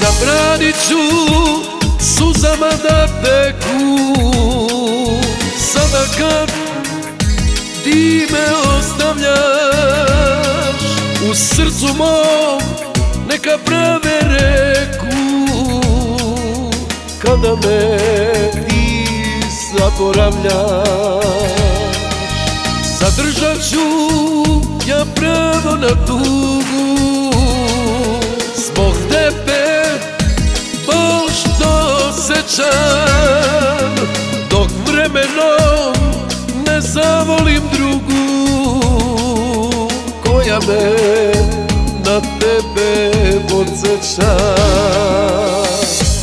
dani ću suzama da teku Sada kad ti me ostavljaš U srcu mom neka prave reku. Kada me ti zaboravljaš Zadržat ću ja pravo na tugu sećam Dok vremenom ne zavolim drugu Koja me na tebe podsjeća.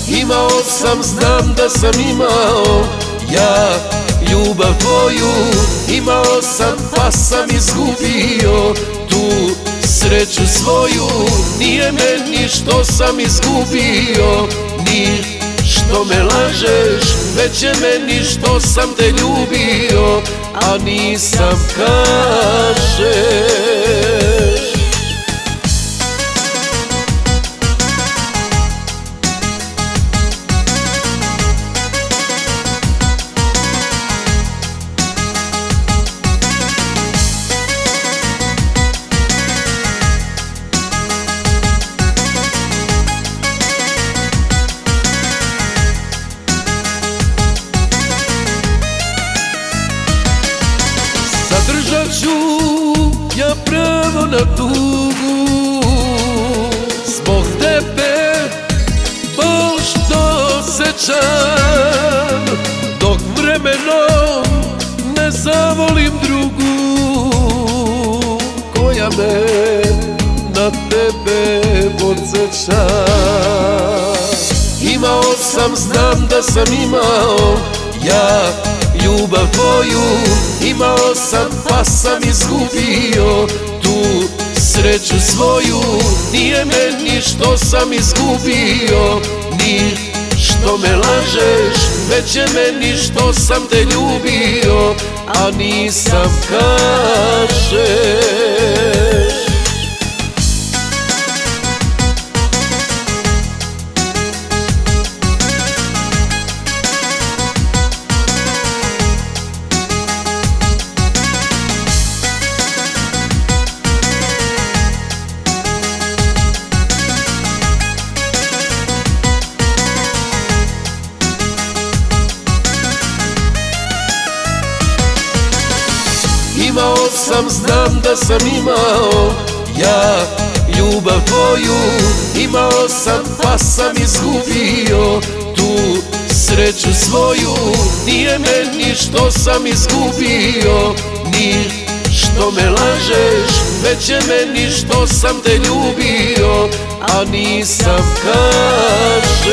Imao sam, znam da sam imao Ja ljubav tvoju Imao sam pa sam izgubio Tu sreću svoju. Nije meni što sam izgubio Ni što me lažeš Već je meni što sam te ljubio A nisam kažeš pravo na tugu Zbog tebe bol što sećam Dok vremenom ne zavolim drugu. Koja me na tebe podsjeća. Imao sam, znam da sam imao Ja ljubav tvoju Imao sam pa sam izgubio Tu sreću svoju. Nije meni što sam izgubio Ni što me lažeš Već je meni što sam te ljubio A nisam kažeš Imao sam, znam da sam imao Ja ljubav tvoju. Imao sam pa sam izgubio Tu sreću svoju. Nije meni što sam izgubio Ni što me lažeš Već je meni što sam te ljubio A nisam kažeš